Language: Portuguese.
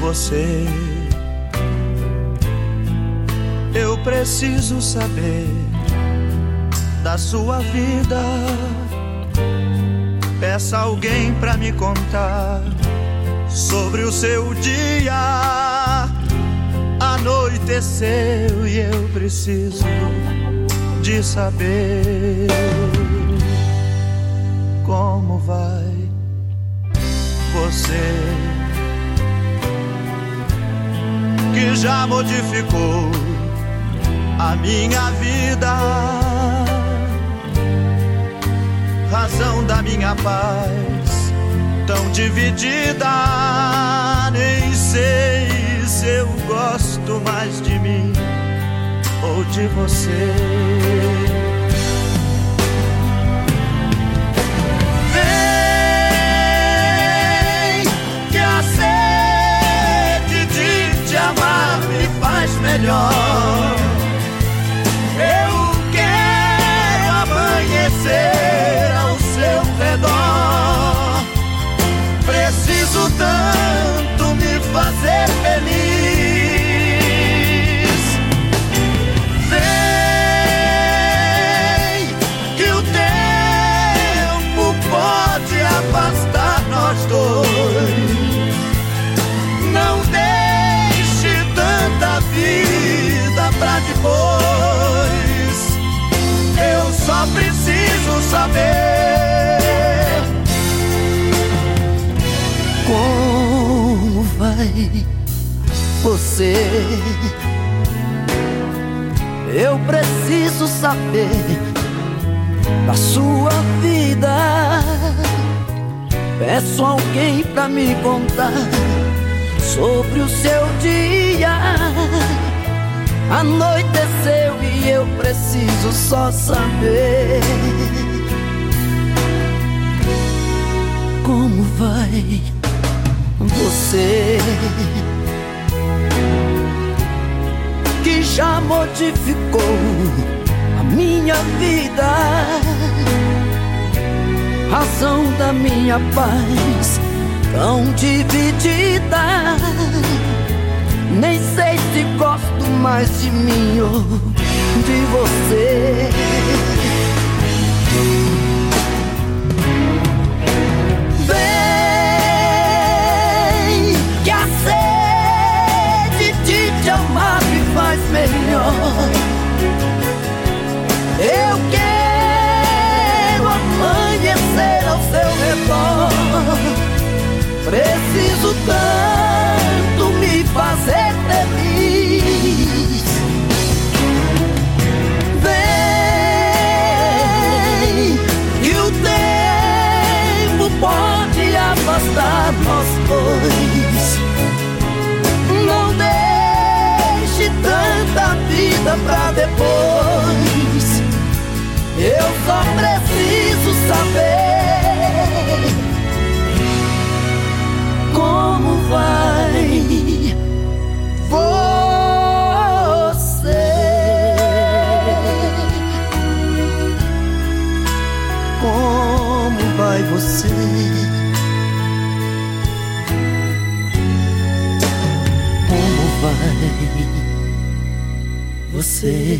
você. Eu preciso saber da sua vida. Peça alguém pra me contar sobre o seu dia. Anoiteceu e eu preciso de saber já modificou a minha vida, razão da minha paz tão dividida. Nem sei se eu gosto mais de mim ou de você. Você? Eu preciso saber da sua vida. Peço alguém pra me contar sobre o seu dia. Anoiteceu e eu preciso só saber como vai você que já modificou a minha vida, razão da minha paz tão dividida. Nem sei se gosto mais de mim ou de você. Preciso tanto me fazer feliz. Vem, que o tempo pode afastar nós dois. Não deixe tanta vida pra depois. Eu só preciso saber você? Como vai você?